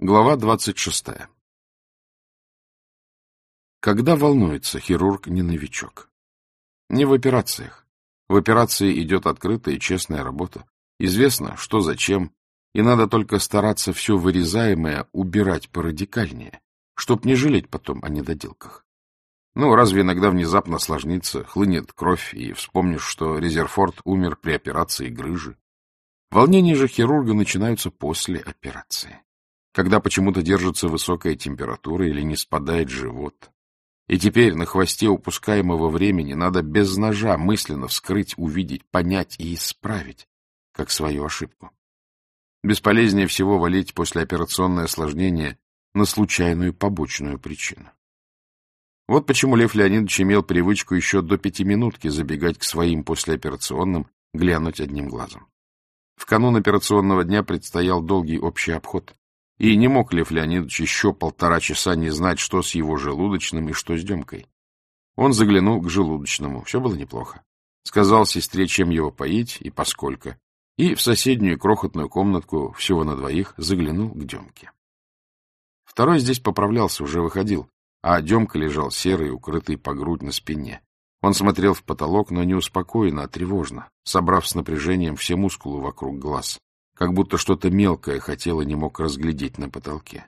Глава двадцать шестая Когда волнуется, хирург не новичок. Не в операциях. В операции идет открытая и честная работа. Известно, что зачем, и надо только стараться все вырезаемое убирать порадикальнее, чтоб не жалеть потом о недоделках. Ну, разве иногда внезапно осложнится, хлынет кровь, и вспомнишь, что Резерфорд умер при операции грыжи. Волнения же хирурга начинаются после операции когда почему-то держится высокая температура или не спадает живот. И теперь на хвосте упускаемого времени надо без ножа мысленно вскрыть, увидеть, понять и исправить, как свою ошибку. Бесполезнее всего валить послеоперационное осложнение на случайную побочную причину. Вот почему Лев Леонидович имел привычку еще до пятиминутки забегать к своим послеоперационным, глянуть одним глазом. В канун операционного дня предстоял долгий общий обход. И не мог Лев Леонидович еще полтора часа не знать, что с его желудочным и что с Демкой. Он заглянул к желудочному. Все было неплохо. Сказал сестре, чем его поить и поскольку. И в соседнюю крохотную комнатку, всего на двоих, заглянул к Демке. Второй здесь поправлялся, уже выходил, а Демка лежал серый, укрытый по грудь на спине. Он смотрел в потолок, но не успокоенно, а тревожно, собрав с напряжением все мускулы вокруг глаз как будто что-то мелкое хотел и не мог разглядеть на потолке.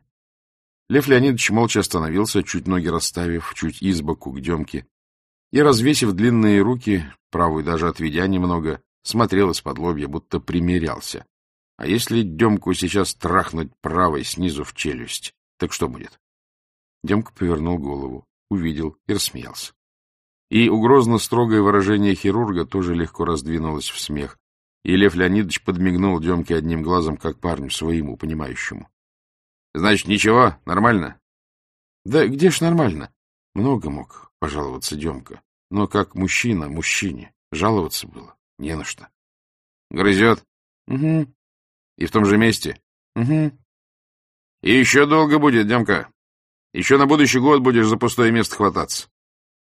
Лев Леонидович молча остановился, чуть ноги расставив, чуть избоку к Демке, и, развесив длинные руки, правую даже отведя немного, смотрел из-под лобья, будто примерялся. А если Демку сейчас трахнуть правой снизу в челюсть, так что будет? Демка повернул голову, увидел и рассмеялся. И угрозно-строгое выражение хирурга тоже легко раздвинулось в смех, и Лев Леонидович подмигнул Демке одним глазом, как парню своему, понимающему. — Значит, ничего, нормально? — Да где ж нормально? Много мог пожаловаться Демка. Но как мужчина мужчине жаловаться было не на что. — Грызет? — Угу. — И в том же месте? — Угу. — И еще долго будет, Демка. Еще на будущий год будешь за пустое место хвататься.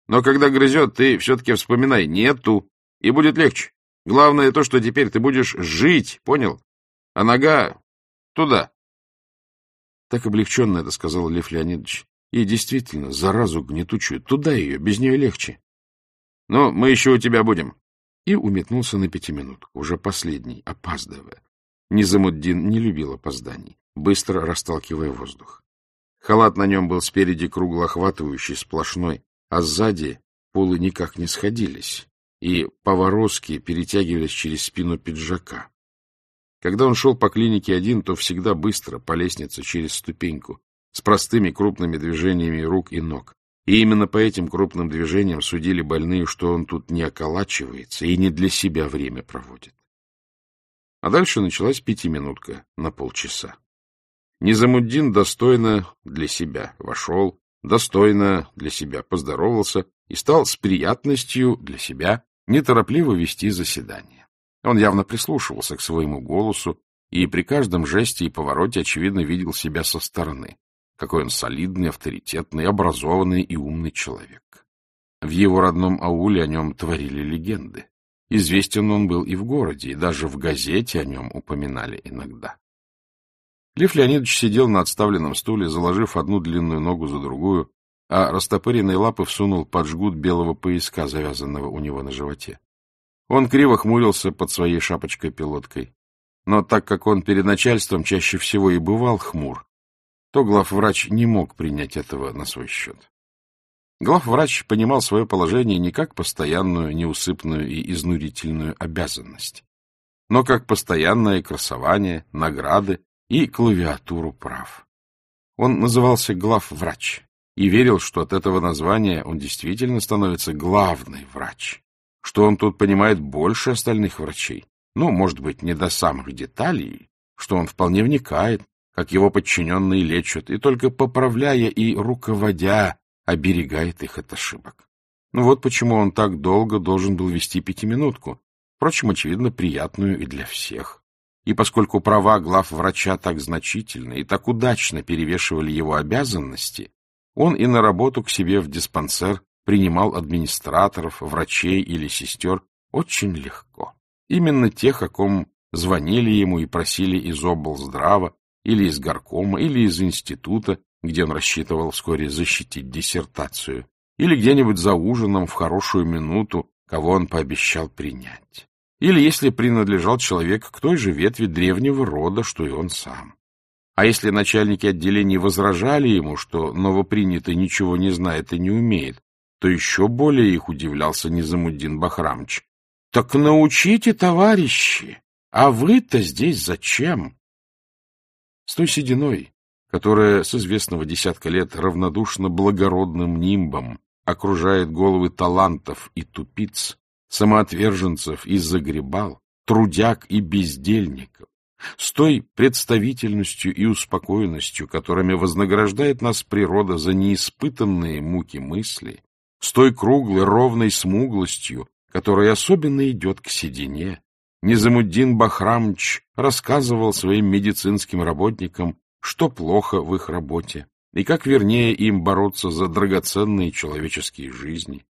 Но когда грызет, ты все-таки вспоминай, нету, и будет легче. Главное то, что теперь ты будешь жить, понял? А нога туда. Так облегченно это сказал Лев Леонидович. И действительно, заразу гнетучую, туда ее, без нее легче. Ну, мы еще у тебя будем. И уметнулся на пятиминутку, уже последний, опаздывая. Низамуддин не любил опозданий, быстро расталкивая воздух. Халат на нем был спереди круглоохватывающий, сплошной, а сзади полы никак не сходились и поворозки перетягивались через спину пиджака. Когда он шел по клинике один, то всегда быстро, по лестнице через ступеньку, с простыми крупными движениями рук и ног. И именно по этим крупным движениям судили больные, что он тут не околачивается и не для себя время проводит. А дальше началась пятиминутка на полчаса. Низамуддин достойно для себя вошел, достойно для себя поздоровался и стал с приятностью для себя неторопливо вести заседание. Он явно прислушивался к своему голосу и при каждом жесте и повороте, очевидно, видел себя со стороны. Какой он солидный, авторитетный, образованный и умный человек. В его родном ауле о нем творили легенды. Известен он был и в городе, и даже в газете о нем упоминали иногда. Лев Леонидович сидел на отставленном стуле, заложив одну длинную ногу за другую, а растопыренные лапы всунул под жгут белого пояска, завязанного у него на животе. Он криво хмурился под своей шапочкой-пилоткой. Но так как он перед начальством чаще всего и бывал хмур, то главврач не мог принять этого на свой счет. Главврач понимал свое положение не как постоянную, неусыпную и изнурительную обязанность, но как постоянное красование, награды и клавиатуру прав. Он назывался главврач, и верил, что от этого названия он действительно становится главный врач, что он тут понимает больше остальных врачей, ну, может быть, не до самых деталей, что он вполне вникает, как его подчиненные лечат, и только поправляя и руководя, оберегает их от ошибок. Ну вот почему он так долго должен был вести пятиминутку, впрочем, очевидно, приятную и для всех. И поскольку права глав врача так значительно и так удачно перевешивали его обязанности, он и на работу к себе в диспансер принимал администраторов, врачей или сестер очень легко. Именно тех, о ком звонили ему и просили из облздрава, или из горкома, или из института, где он рассчитывал вскоре защитить диссертацию, или где-нибудь за ужином в хорошую минуту, кого он пообещал принять. Или если принадлежал человек к той же ветви древнего рода, что и он сам. А если начальники отделений возражали ему, что новопринятый ничего не знает и не умеет, то еще более их удивлялся Низамуддин Бахрамч. — Так научите, товарищи! А вы-то здесь зачем? С той сединой, которая с известного десятка лет равнодушно благородным нимбом окружает головы талантов и тупиц, самоотверженцев и загребал, трудяг и бездельников, с той представительностью и успокоенностью, которыми вознаграждает нас природа за неиспытанные муки мысли, с той круглой ровной смуглостью, которая особенно идет к седине, Низамуддин Бахрамч рассказывал своим медицинским работникам, что плохо в их работе, и как вернее им бороться за драгоценные человеческие жизни.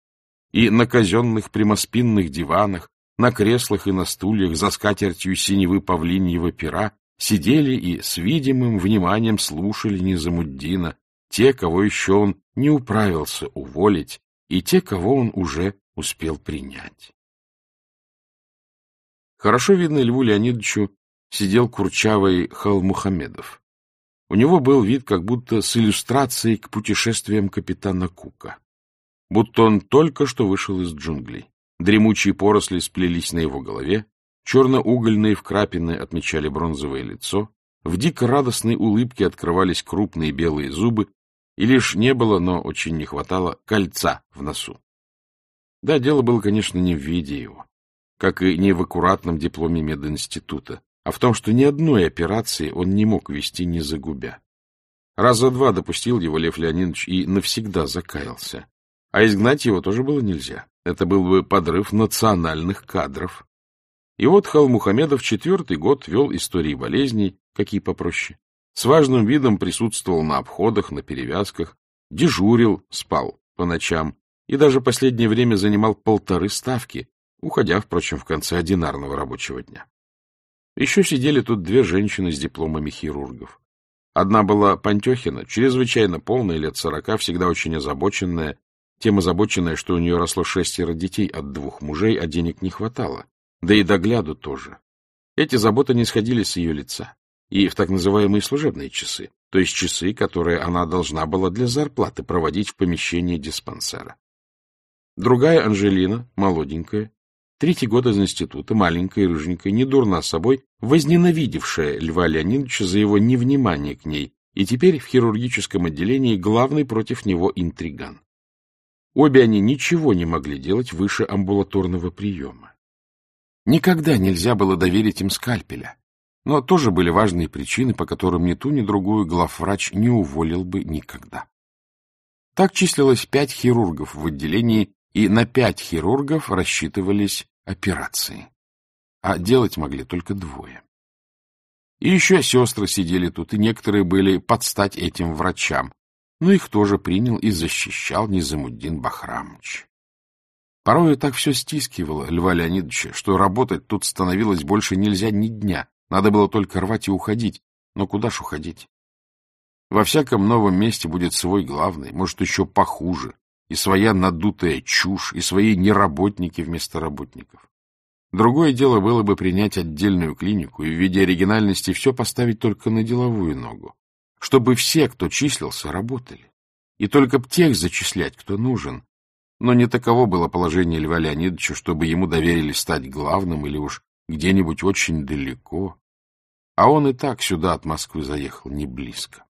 И на казенных прямоспинных диванах, на креслах и на стульях за скатертью синевы павлиньего пера сидели и с видимым вниманием слушали Низамуддина, те, кого еще он не управился уволить, и те, кого он уже успел принять. Хорошо видно Льву Леонидовичу сидел курчавый Халмухамедов. У него был вид как будто с иллюстрацией к путешествиям капитана Кука. Будто он только что вышел из джунглей. Дремучие поросли сплелись на его голове, черно-угольные вкрапины отмечали бронзовое лицо, в дико радостной улыбке открывались крупные белые зубы, и лишь не было, но очень не хватало, кольца в носу. Да, дело было, конечно, не в виде его, как и не в аккуратном дипломе мединститута, а в том, что ни одной операции он не мог вести, не загубя. Раза два допустил его Лев Леонидович и навсегда закаялся. А изгнать его тоже было нельзя. Это был бы подрыв национальных кадров. И вот Халмухамедов четвертый год вел истории болезней, какие попроще. С важным видом присутствовал на обходах, на перевязках, дежурил, спал по ночам и даже последнее время занимал полторы ставки, уходя, впрочем, в конце одинарного рабочего дня. Еще сидели тут две женщины с дипломами хирургов. Одна была Пантехина, чрезвычайно полная, лет сорока, всегда очень озабоченная, тем озабоченная, что у нее росло шестеро детей от двух мужей, а денег не хватало, да и догляду тоже. Эти заботы не сходили с ее лица, и в так называемые служебные часы, то есть часы, которые она должна была для зарплаты проводить в помещении диспансера. Другая Анжелина, молоденькая, Третий год из института, маленькая, рыженькая, не дурна собой, возненавидевшая Льва Леонидовича за его невнимание к ней, и теперь в хирургическом отделении главный против него интриган. Обе они ничего не могли делать выше амбулаторного приема. Никогда нельзя было доверить им скальпеля, но тоже были важные причины, по которым ни ту, ни другую главврач не уволил бы никогда. Так числилось пять хирургов в отделении, и на пять хирургов рассчитывались операции. А делать могли только двое. И еще сестры сидели тут, и некоторые были под стать этим врачам, но их тоже принял и защищал Низамуддин Бахрамович. Порой так все стискивало Льва Леонидовича, что работать тут становилось больше нельзя ни дня, надо было только рвать и уходить. Но куда ж уходить? Во всяком новом месте будет свой главный, может, еще похуже, и своя надутая чушь, и свои неработники вместо работников. Другое дело было бы принять отдельную клинику и в виде оригинальности все поставить только на деловую ногу, чтобы все, кто числился, работали, и только б тех зачислять, кто нужен. Но не таково было положение Льва Леонидовича, чтобы ему доверили стать главным или уж где-нибудь очень далеко. А он и так сюда от Москвы заехал не близко.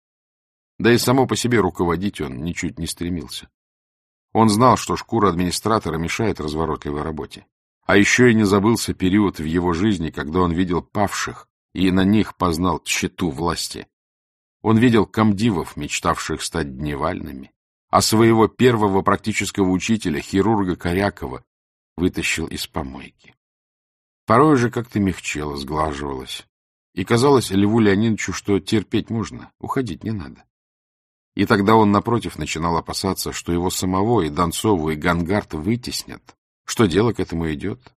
Да и само по себе руководить он ничуть не стремился. Он знал, что шкура администратора мешает разворотливой работе. А еще и не забылся период в его жизни, когда он видел павших и на них познал тщету власти. Он видел комдивов, мечтавших стать дневальными, а своего первого практического учителя, хирурга Корякова, вытащил из помойки. Порой же как-то мягчело, сглаживалось. И казалось Льву Леонидовичу, что терпеть можно, уходить не надо. И тогда он, напротив, начинал опасаться, что его самого и Донцову, и Гангард вытеснят, что дело к этому идет,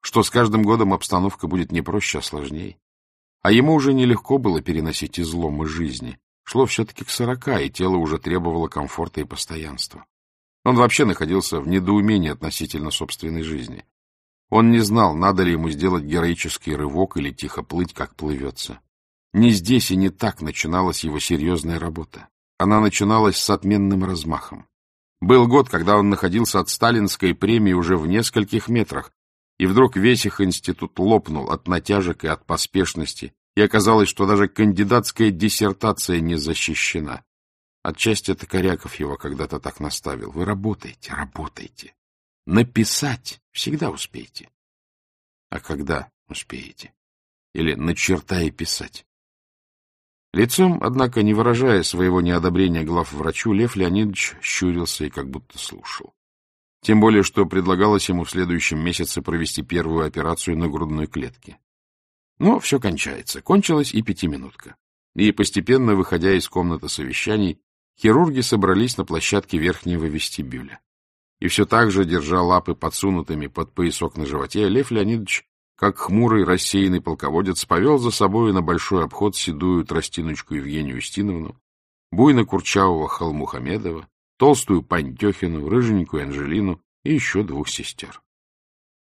что с каждым годом обстановка будет не проще, а сложнее. А ему уже нелегко было переносить изломы жизни. Шло все-таки к сорока, и тело уже требовало комфорта и постоянства. Он вообще находился в недоумении относительно собственной жизни. Он не знал, надо ли ему сделать героический рывок или тихо плыть, как плывется. Не здесь и не так начиналась его серьезная работа. Она начиналась с отменным размахом. Был год, когда он находился от сталинской премии уже в нескольких метрах, и вдруг весь их институт лопнул от натяжек и от поспешности, и оказалось, что даже кандидатская диссертация не защищена. Отчасти это Коряков его когда-то так наставил. Вы работаете, работаете. Написать всегда успеете. А когда успеете? Или на черта и писать? Лицом, однако, не выражая своего неодобрения глав врачу, Лев Леонидович щурился и как будто слушал. Тем более, что предлагалось ему в следующем месяце провести первую операцию на грудной клетке. Но все кончается. Кончилась и пятиминутка. И постепенно, выходя из комнаты совещаний, хирурги собрались на площадке верхнего вестибюля. И все так же, держа лапы подсунутыми под поясок на животе, Лев Леонидович, как хмурый рассеянный полководец, повел за собой на большой обход седую тростиночку Евгению Устиновну, буйно-курчавого Халмухамедова, толстую Пантехину, рыженькую Анжелину и еще двух сестер.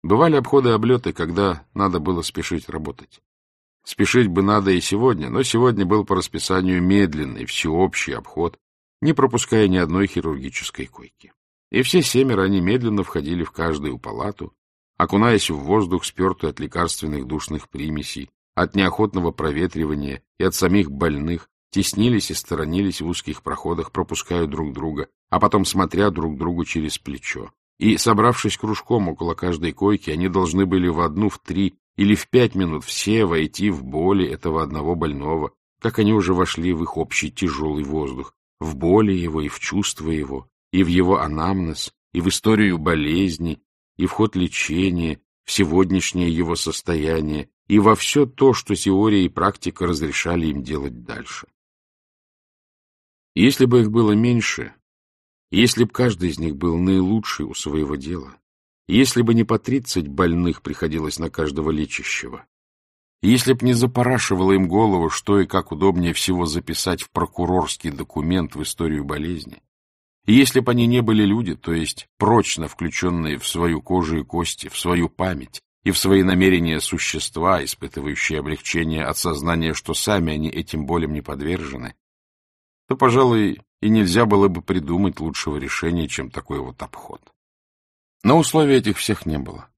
Бывали обходы-облеты, когда надо было спешить работать. Спешить бы надо и сегодня, но сегодня был по расписанию медленный, всеобщий обход, не пропуская ни одной хирургической койки. И все семеро они медленно входили в каждую палату, окунаясь в воздух, спертый от лекарственных душных примесей, от неохотного проветривания и от самих больных, теснились и сторонились в узких проходах, пропуская друг друга, а потом смотря друг другу через плечо. И, собравшись кружком около каждой койки, они должны были в одну, в три или в пять минут все войти в боли этого одного больного, как они уже вошли в их общий тяжелый воздух, в боли его и в чувства его, и в его анамнез, и в историю болезни, и в ход лечения, в сегодняшнее его состояние, и во все то, что теория и практика разрешали им делать дальше. Если бы их было меньше, если бы каждый из них был наилучший у своего дела, если бы не по тридцать больных приходилось на каждого лечащего, если б не запорашивало им голову, что и как удобнее всего записать в прокурорский документ в историю болезни, если бы они не были люди, то есть прочно включенные в свою кожу и кости, в свою память и в свои намерения существа, испытывающие облегчение от сознания, что сами они этим болям не подвержены, то, пожалуй, и нельзя было бы придумать лучшего решения, чем такой вот обход. Но условий этих всех не было.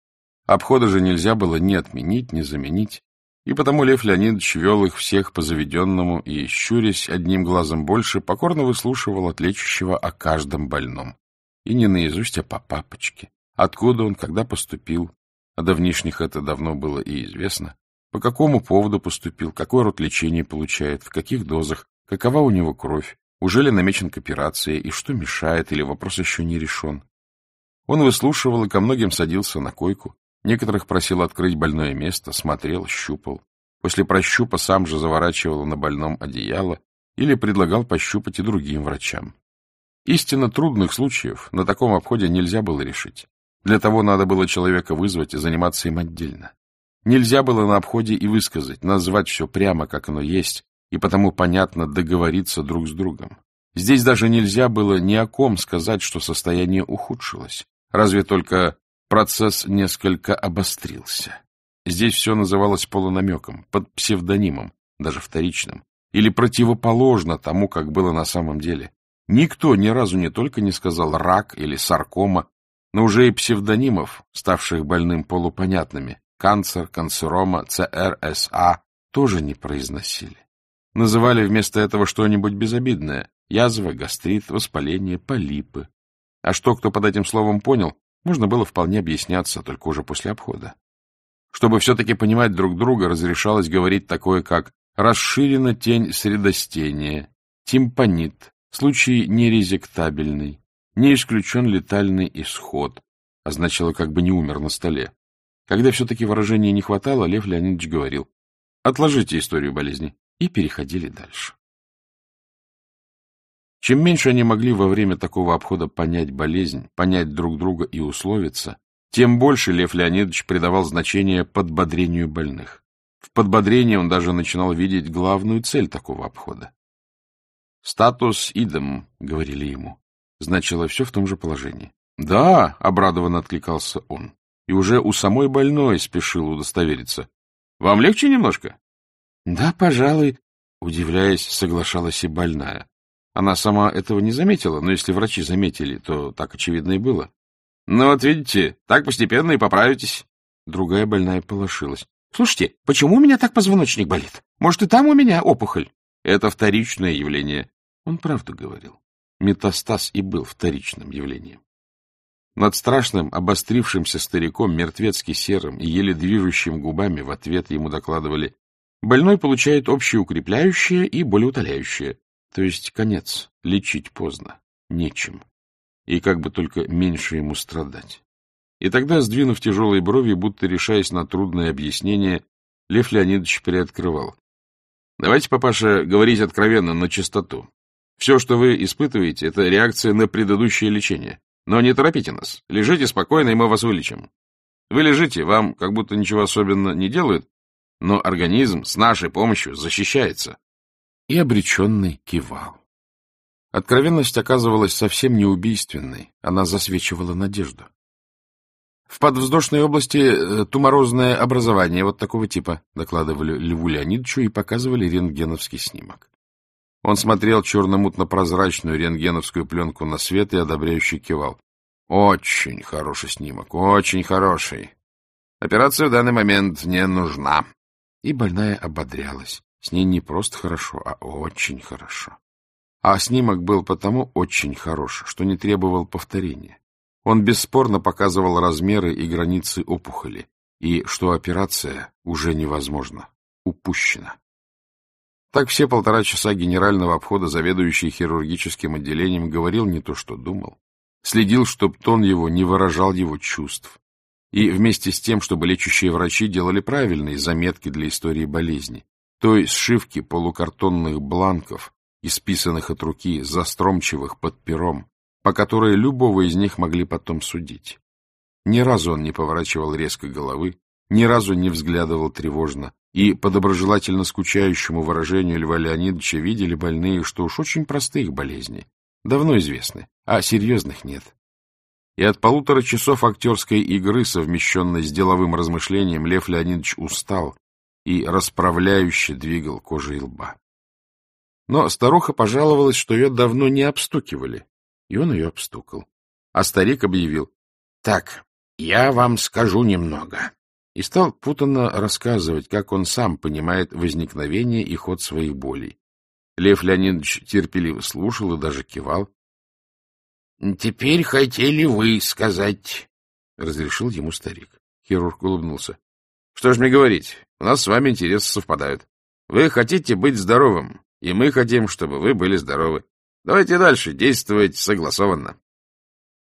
Обхода же нельзя было ни отменить, ни заменить, и потому Лев Леонидович вел их всех по заведенному и, щурясь одним глазом больше, покорно выслушивал от лечащего о каждом больном. И не наизусть, а по папочке. Откуда он, когда поступил, а давнишних это давно было и известно, по какому поводу поступил, какой род лечения получает, в каких дозах, какова у него кровь, уже ли намечен к операции и что мешает, или вопрос еще не решен. Он выслушивал и ко многим садился на койку, некоторых просил открыть больное место, смотрел, щупал. После прощупа сам же заворачивал на больном одеяло или предлагал пощупать и другим врачам. Истинно трудных случаев на таком обходе нельзя было решить. Для того надо было человека вызвать и заниматься им отдельно. Нельзя было на обходе и высказать, назвать все прямо, как оно есть, и потому, понятно, договориться друг с другом. Здесь даже нельзя было ни о ком сказать, что состояние ухудшилось. Разве только процесс несколько обострился. Здесь все называлось полунамеком, под псевдонимом, даже вторичным, или противоположно тому, как было на самом деле. Никто ни разу не только не сказал «рак» или «саркома», но уже и псевдонимов, ставших больным полупонятными, канцер, канцерома, ЦРСА, тоже не произносили. Называли вместо этого что-нибудь безобидное — язва, гастрит, воспаление, полипы. А что кто под этим словом понял, можно было вполне объясняться, только уже после обхода. Чтобы все-таки понимать друг друга, разрешалось говорить такое, как «расширена тень средостения», «тимпанит», «случай нерезектабельный», «не исключен летальный исход», означало как бы не умер на столе. Когда все-таки выражения не хватало, Лев Леонидович говорил «отложите историю болезни» и переходили дальше. Чем меньше они могли во время такого обхода понять болезнь, понять друг друга и условиться, тем больше Лев Леонидович придавал значение подбодрению больных. В подбодрении он даже начинал видеть главную цель такого обхода. «Статус идем», — говорили ему, значило все в том же положении. «Да», — обрадованно откликался он, и уже у самой больной спешил удостовериться. «Вам легче немножко?» «Да, пожалуй», — удивляясь, соглашалась и больная. Она сама этого не заметила, но если врачи заметили, то так очевидно и было. «Ну вот видите, так постепенно и поправитесь». Другая больная полошилась. «Слушайте, почему у меня так позвоночник болит? Может, и там у меня опухоль?» «Это вторичное явление». Он правду говорил. Метастаз и был вторичным явлением. Над страшным, обострившимся стариком, мертвецки серым и еле движущим губами в ответ ему докладывали «Больной получает общеукрепляющее и болеутоляющее, то есть конец, лечить поздно, нечем, и как бы только меньше ему страдать». И тогда, сдвинув тяжелые брови, будто решаясь на трудное объяснение, Лев Леонидович приоткрывал. — Давайте, папаша, говорить откровенно, на чистоту. Все, что вы испытываете, это реакция на предыдущее лечение. Но не торопите нас. Лежите спокойно, и мы вас вылечим. Вы лежите, вам как будто ничего особенно не делают, но организм с нашей помощью защищается. И обреченный кивал. Откровенность оказывалась совсем не убийственной, она засвечивала надежду. В подвздошной области э, туморозное образование вот такого типа, докладывали Льву Леонидовичу и показывали рентгеновский снимок. Он смотрел черно-мутно-прозрачную рентгеновскую пленку на свет и одобряюще кивал. Очень хороший снимок, очень хороший. Операция в данный момент не нужна. И больная ободрялась. С ней не просто хорошо, а очень хорошо. А снимок был потому очень хорош, что не требовал повторения. Он бесспорно показывал размеры и границы опухоли, и что операция уже невозможна, упущена. Так все полтора часа генерального обхода заведующий хирургическим отделением говорил не то, что думал. Следил, чтоб тон его не выражал его чувств. И вместе с тем, чтобы лечащие врачи делали правильные заметки для истории болезни, той сшивки полукартонных бланков, исписанных от руки, застромчивых под пером, по которой любого из них могли потом судить. Ни разу он не поворачивал резко головы, ни разу не взглядывал тревожно, и по доброжелательно скучающему выражению Льва Леонидовича видели больные, что уж очень простых болезней, давно известны, а серьезных нет. И от полутора часов актерской игры, совмещенной с деловым размышлением, Лев Леонидович устал и расправляюще двигал кожей лба. Но старуха пожаловалась, что ее давно не обстукивали, и он ее обстукал. А старик объявил, — Так, я вам скажу немного. И стал путанно рассказывать, как он сам понимает возникновение и ход своих болей. Лев Леонидович терпеливо слушал и даже кивал. — Теперь хотели вы сказать, — разрешил ему старик. Хирург улыбнулся. — Что ж мне говорить, у нас с вами интересы совпадают. Вы хотите быть здоровым, и мы хотим, чтобы вы были здоровы. Давайте дальше действовать согласованно.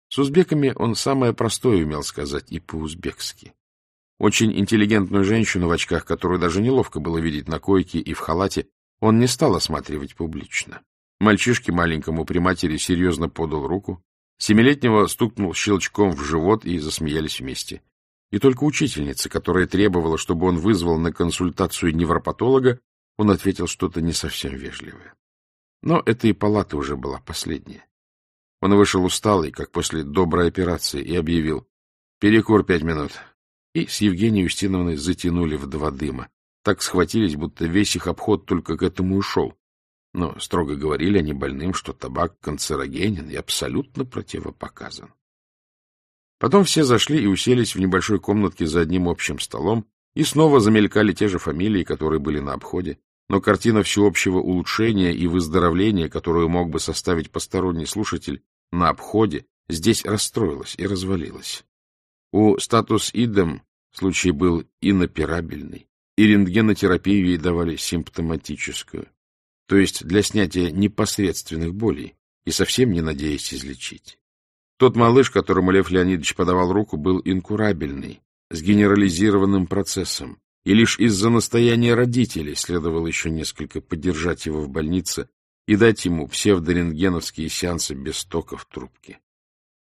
С узбеками он самое простое умел сказать и по-узбекски. Очень интеллигентную женщину в очках, которую даже неловко было видеть на койке и в халате, он не стал осматривать публично. Мальчишке маленькому при матери серьезно подал руку, семилетнего стукнул щелчком в живот и засмеялись вместе. И только учительница, которая требовала, чтобы он вызвал на консультацию невропатолога, он ответил что-то не совсем вежливое. Но эта и палата уже была последняя. Он вышел усталый, как после доброй операции, и объявил «Перекур пять минут». И с Евгенией Устиновной затянули в два дыма. Так схватились, будто весь их обход только к этому и шел. Но строго говорили они больным, что табак канцерогенен и абсолютно противопоказан. Потом все зашли и уселись в небольшой комнатке за одним общим столом, и снова замелькали те же фамилии, которые были на обходе но картина всеобщего улучшения и выздоровления, которую мог бы составить посторонний слушатель на обходе, здесь расстроилась и развалилась. У статус идем случай был inoperабельный, и рентгенотерапию ей давали симптоматическую, то есть для снятия непосредственных болей и совсем не надеясь излечить. Тот малыш, которому Лев Леонидович подавал руку, был инкурабельный, с генерализированным процессом, и лишь из-за настояния родителей следовало еще несколько поддержать его в больнице и дать ему псевдорентгеновские сеансы без тока в трубке.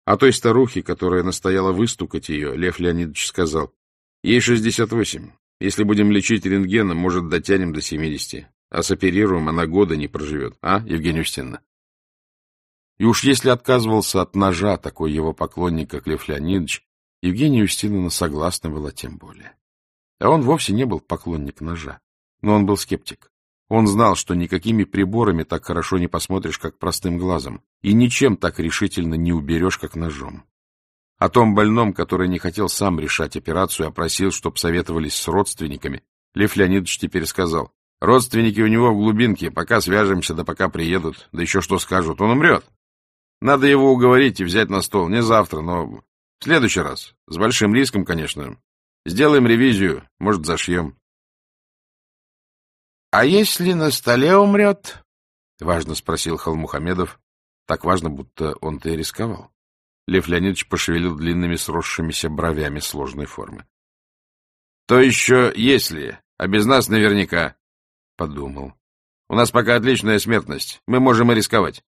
А той старухе, которая настояла выстукать ее, Лев Леонидович сказал, ей 68, Если будем лечить рентгеном, может, дотянем до 70. А соперируем, она года не проживет. А, Евгения Устиновна? И уж если отказывался от ножа такой его поклонник, как Лев Леонидович, Евгения Устиновна согласна была тем более. А он вовсе не был поклонник ножа, но он был скептик. Он знал, что никакими приборами так хорошо не посмотришь, как простым глазом, и ничем так решительно не уберешь, как ножом. О том больном, который не хотел сам решать операцию, а просил, чтоб советовались с родственниками, Лев Леонидович теперь сказал, родственники у него в глубинке, пока свяжемся, да пока приедут, да еще что скажут, он умрет. Надо его уговорить и взять на стол, не завтра, но в следующий раз, с большим риском, конечно. Сделаем ревизию, может, зашьем. — А если на столе умрет? — важно спросил Халмухамедов. Так важно, будто он-то и рисковал. Лев Леонидович пошевелил длинными сросшимися бровями сложной формы. — То еще если, а без нас наверняка. Подумал. У нас пока отличная смертность, мы можем и рисковать.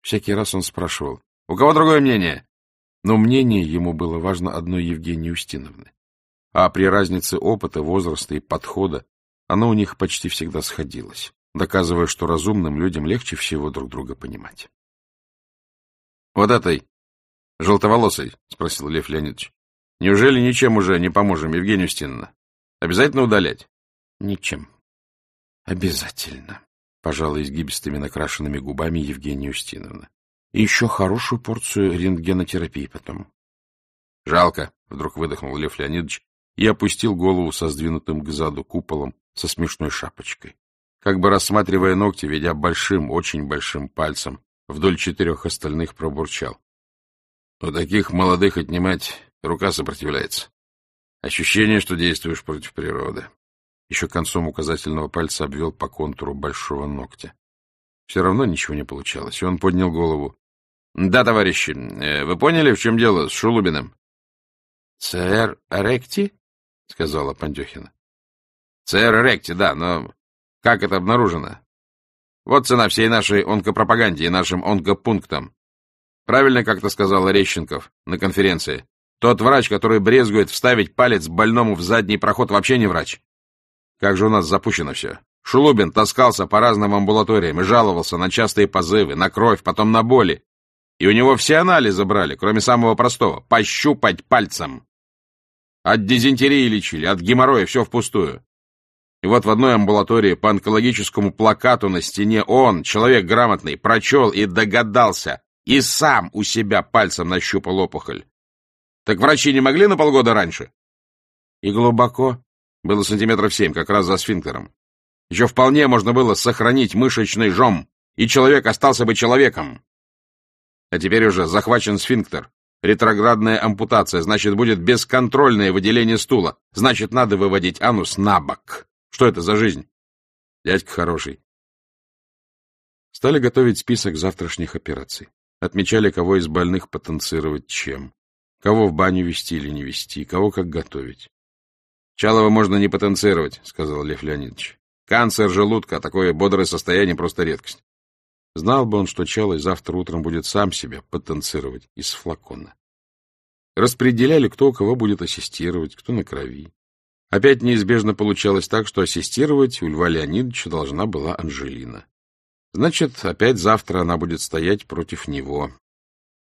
Всякий раз он спрашивал, у кого другое мнение? Но мнение ему было важно одной Евгении Устиновны. А при разнице опыта, возраста и подхода оно у них почти всегда сходилось, доказывая, что разумным людям легче всего друг друга понимать. — Вот этой, желтоволосой, — спросил Лев Леонидович, — неужели ничем уже не поможем, Евгения Устиновна? Обязательно удалять? — Ничем. — Обязательно, — пожала изгибистыми накрашенными губами Евгения Устиновна. — И еще хорошую порцию рентгенотерапии потом. — Жалко, — вдруг выдохнул Лев Леонидович и опустил голову со сдвинутым к заду куполом, со смешной шапочкой, как бы рассматривая ногти, ведя большим, очень большим пальцем, вдоль четырех остальных пробурчал. У таких молодых отнимать рука сопротивляется. Ощущение, что действуешь против природы. Еще концом указательного пальца обвел по контуру большого ногтя. Все равно ничего не получалось, и он поднял голову. — Да, товарищи, э, вы поняли, в чем дело с Шулубиным? — Цэр Ректи? — сказала Пандюхина. ЦР Ректи, да, но как это обнаружено? Вот цена всей нашей онкопропаганде и нашим онкопунктам. Правильно как-то сказал Орещенков на конференции. Тот врач, который брезгует вставить палец больному в задний проход, вообще не врач. Как же у нас запущено все. Шулубин таскался по разным амбулаториям и жаловался на частые позывы, на кровь, потом на боли. И у него все анализы брали, кроме самого простого — пощупать пальцем. От дизентерии лечили, от геморроя все впустую. И вот в одной амбулатории по онкологическому плакату на стене он, человек грамотный, прочел и догадался, и сам у себя пальцем нащупал опухоль. Так врачи не могли на полгода раньше? И глубоко. Было сантиметров семь, как раз за сфинктером. Еще вполне можно было сохранить мышечный жом, и человек остался бы человеком. А теперь уже захвачен сфинктер. Ретроградная ампутация, значит, будет бесконтрольное выделение стула. Значит, надо выводить анус на бок. Что это за жизнь? Дядька хороший. Стали готовить список завтрашних операций. Отмечали, кого из больных потенцировать чем. Кого в баню вести или не вести, кого как готовить. Чалова можно не потенцировать, сказал Лев Леонидович. Канцер желудка, такое бодрое состояние просто редкость. Знал бы он, что Чалый завтра утром будет сам себя потенцировать из флакона. Распределяли, кто у кого будет ассистировать, кто на крови. Опять неизбежно получалось так, что ассистировать у Льва Леонидовича должна была Анжелина. Значит, опять завтра она будет стоять против него.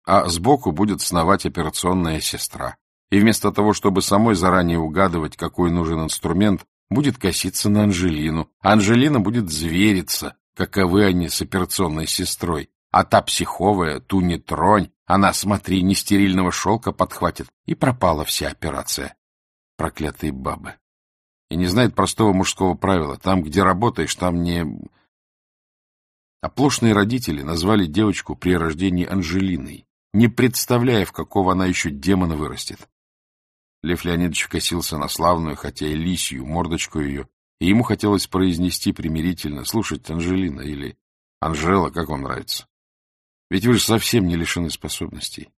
А сбоку будет сновать операционная сестра. И вместо того, чтобы самой заранее угадывать, какой нужен инструмент, будет коситься на Анжелину. Анжелина будет звериться, каковы они с операционной сестрой. А та психовая, ту не тронь, она, смотри, нестерильного шелка подхватит, и пропала вся операция. Проклятые бабы. И не знает простого мужского правила. Там, где работаешь, там не... Оплошные родители назвали девочку при рождении Анжелиной, не представляя, в какого она еще демона вырастет. Лев Леонидович косился на славную, хотя и лисью, мордочку ее, и ему хотелось произнести примирительно, слушать Анжелина или Анжела, как вам нравится. Ведь вы же совсем не лишены способностей.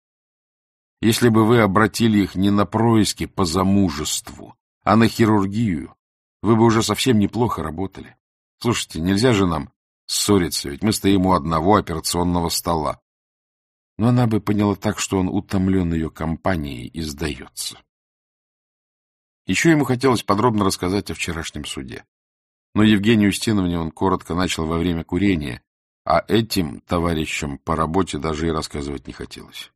Если бы вы обратили их не на происки по замужеству, а на хирургию, вы бы уже совсем неплохо работали. Слушайте, нельзя же нам ссориться, ведь мы стоим у одного операционного стола. Но она бы поняла так, что он утомлен ее компанией и сдается. Еще ему хотелось подробно рассказать о вчерашнем суде. Но Евгению Устиновне он коротко начал во время курения, а этим товарищам по работе даже и рассказывать не хотелось.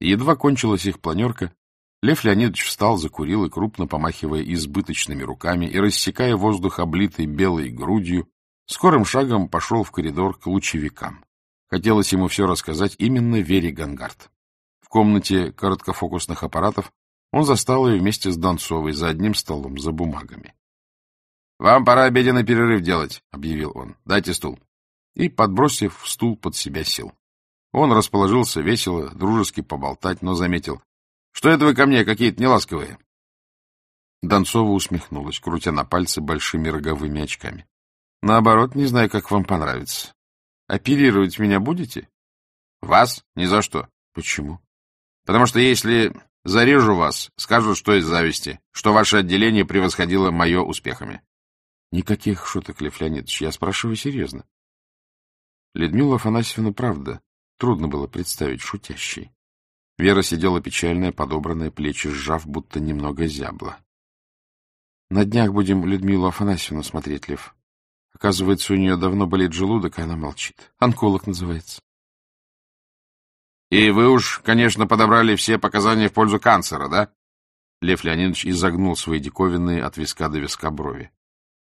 И едва кончилась их планерка, Лев Леонидович встал, закурил и, крупно помахивая избыточными руками и рассекая воздух, облитый белой грудью, скорым шагом пошел в коридор к лучевикам. Хотелось ему все рассказать именно Вере Гангард. В комнате короткофокусных аппаратов он застал ее вместе с Донцовой за одним столом, за бумагами. — Вам пора обеденный перерыв делать, — объявил он. — Дайте стул. И, подбросив стул под себя, сел. Он расположился весело, дружески поболтать, но заметил. — Что это вы ко мне какие-то неласковые? Донцова усмехнулась, крутя на пальцы большими роговыми очками. — Наоборот, не знаю, как вам понравится. Оперировать меня будете? — Вас? Ни за что. — Почему? — Потому что если зарежу вас, скажут, что из зависти, что ваше отделение превосходило мое успехами. — Никаких шуток, Лев Леонидович, я спрашиваю серьезно. Людмила Афанасьевна правда. Трудно было представить шутящей. Вера сидела печальная, подобранная, плечи сжав, будто немного зябла. — На днях будем Людмилу Афанасьевну смотреть, Лев. Оказывается, у нее давно болит желудок, и она молчит. Онколог называется. — И вы уж, конечно, подобрали все показания в пользу канцера, да? Лев Леонидович изогнул свои диковинные от виска до виска брови.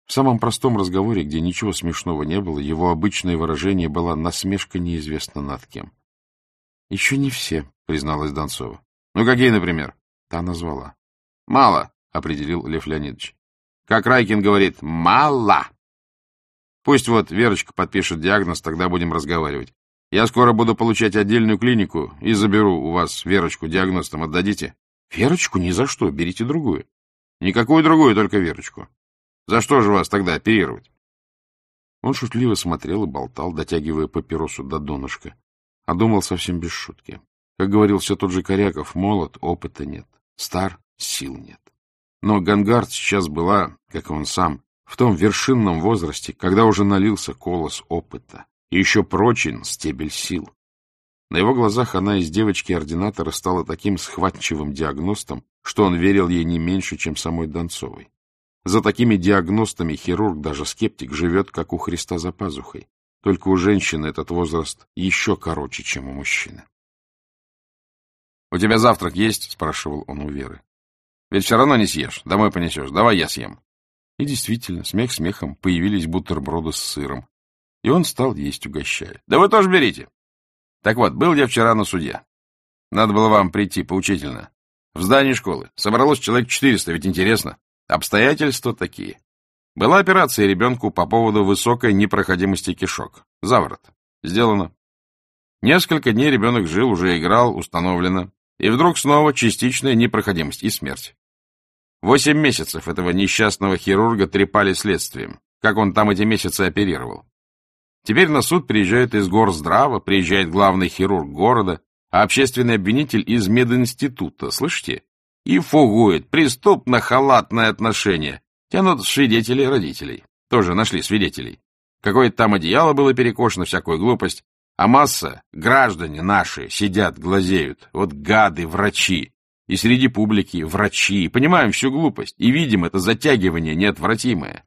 В самом простом разговоре, где ничего смешного не было, его обычное выражение было насмешка неизвестно над кем. — Еще не все, — призналась Донцова. — Ну, какие, например? Та назвала. — Мало, — определил Лев Леонидович. — Как Райкин говорит, мало. Пусть вот Верочка подпишет диагноз, тогда будем разговаривать. Я скоро буду получать отдельную клинику и заберу у вас Верочку диагностом. Отдадите? — Верочку ни за что, берите другую. — Никакую другую, только Верочку. За что же вас тогда оперировать? Он шутливо смотрел и болтал, дотягивая папиросу до донышка, а думал совсем без шутки. Как говорил все тот же Коряков, молод, опыта нет, стар, сил нет. Но Гангард сейчас была, как и он сам, в том вершинном возрасте, когда уже налился колос опыта, и еще прочен стебель сил. На его глазах она из девочки-ординатора стала таким схватчивым диагностом, что он верил ей не меньше, чем самой Донцовой. За такими диагностами хирург, даже скептик, живет, как у Христа за пазухой. Только у женщины этот возраст еще короче, чем у мужчины. — У тебя завтрак есть? — спрашивал он у Веры. — Ведь все равно не съешь. Домой понесешь. Давай я съем. И действительно, смех смехом, появились бутерброды с сыром. И он стал есть, угощая. — Да вы тоже берите. Так вот, был я вчера на суде. Надо было вам прийти поучительно. В здании школы. Собралось человек четыреста, ведь интересно. Обстоятельства такие. Была операция ребенку по поводу высокой непроходимости кишок. Заворот. Сделано. Несколько дней ребенок жил, уже играл, установлено. И вдруг снова частичная непроходимость и смерть. Восемь месяцев этого несчастного хирурга трепали следствием. Как он там эти месяцы оперировал. Теперь на суд приезжает из горздрава, приезжает главный хирург города, а общественный обвинитель из мединститута, слышите? и фугует преступно-халатное отношение. Тянут свидетелей родителей. Тоже нашли свидетелей. Какое-то там одеяло было перекошено, всякую глупость. А масса, граждане наши, сидят, глазеют. Вот гады, врачи. И среди публики врачи. Понимаем всю глупость. И видим это затягивание неотвратимое.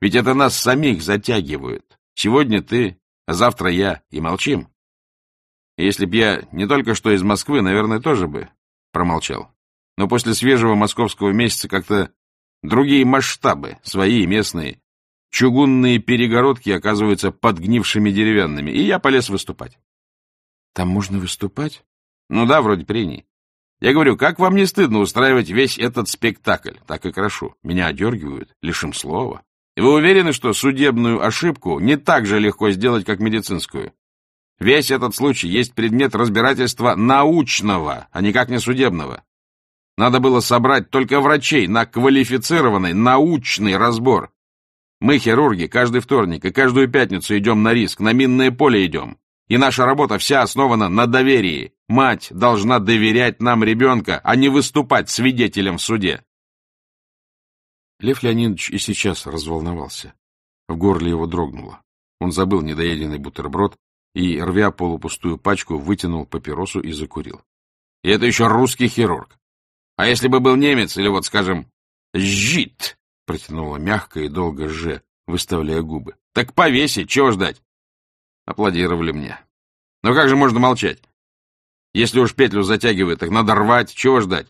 Ведь это нас самих затягивают. Сегодня ты, а завтра я. И молчим. Если б я не только что из Москвы, наверное, тоже бы промолчал но после свежего московского месяца как-то другие масштабы, свои местные. Чугунные перегородки оказываются подгнившими деревянными, и я полез выступать. — Там можно выступать? — Ну да, вроде прений. Я говорю, как вам не стыдно устраивать весь этот спектакль? Так и крошу. Меня одергивают, лишим слова. Вы уверены, что судебную ошибку не так же легко сделать, как медицинскую? Весь этот случай есть предмет разбирательства научного, а никак не судебного. Надо было собрать только врачей на квалифицированный научный разбор. Мы, хирурги, каждый вторник и каждую пятницу идем на риск, на минное поле идем. И наша работа вся основана на доверии. Мать должна доверять нам ребенка, а не выступать свидетелем в суде. Лев Леонидович и сейчас разволновался. В горле его дрогнуло. Он забыл недоеденный бутерброд и, рвя полупустую пачку, вытянул папиросу и закурил. И это еще русский хирург. А если бы был немец или вот, скажем, «Жит!» — протянула мягко и долго «ж», выставляя губы. «Так повесить, чего ждать?» Аплодировали мне. «Ну как же можно молчать? Если уж петлю затягивает, так надо рвать, чего ждать?»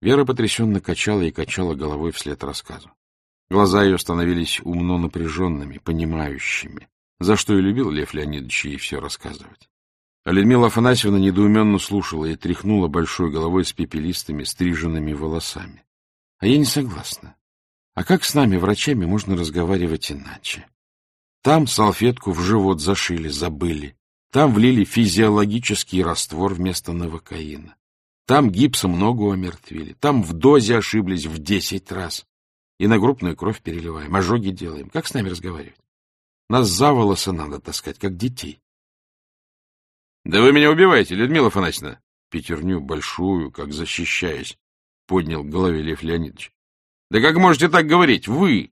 Вера потрясенно качала и качала головой вслед рассказу. Глаза ее становились умно напряженными, понимающими, за что и любил Лев Леонидович ей все рассказывать. А Людмила Афанасьевна недоуменно слушала и тряхнула большой головой с пепелистыми, стриженными волосами. А я не согласна. А как с нами, врачами, можно разговаривать иначе? Там салфетку в живот зашили, забыли. Там влили физиологический раствор вместо новокаина. Там гипсом ногу омертвили. Там в дозе ошиблись в десять раз. И на группную кровь переливаем, ожоги делаем. Как с нами разговаривать? Нас за волосы надо таскать, как детей. — Да вы меня убиваете, Людмила Афанасьевна! Пятерню большую, как защищаясь, поднял к голове Лев Леонидович. — Да как можете так говорить? Вы!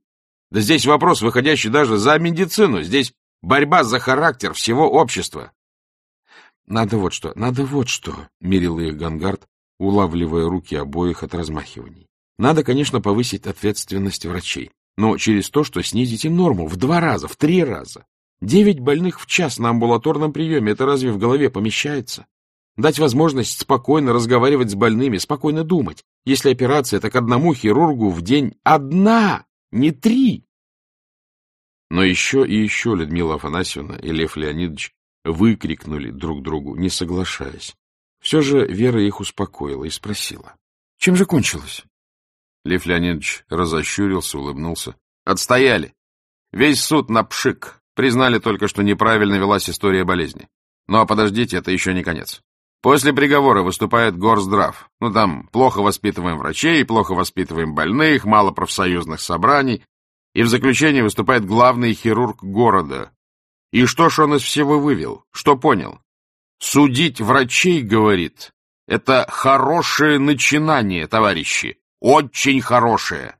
Да здесь вопрос, выходящий даже за медицину. Здесь борьба за характер всего общества. — Надо вот что, надо вот что, — мирил их Гангард, улавливая руки обоих от размахиваний. Надо, конечно, повысить ответственность врачей, но через то, что снизить им норму в два раза, в три раза. Девять больных в час на амбулаторном приеме — это разве в голове помещается? Дать возможность спокойно разговаривать с больными, спокойно думать. Если операция, так одному хирургу в день одна, не три. Но еще и еще Людмила Афанасьевна и Лев Леонидович выкрикнули друг другу, не соглашаясь. Все же Вера их успокоила и спросила. — Чем же кончилось? Лев Леонидович разощурился, улыбнулся. — Отстояли. Весь суд на пшик. Признали только, что неправильно велась история болезни. Ну а подождите, это еще не конец. После приговора выступает горздрав. Ну там плохо воспитываем врачей, плохо воспитываем больных, мало профсоюзных собраний. И в заключение выступает главный хирург города. И что ж он из всего вывел? Что понял? Судить врачей, говорит, это хорошее начинание, товарищи. Очень хорошее.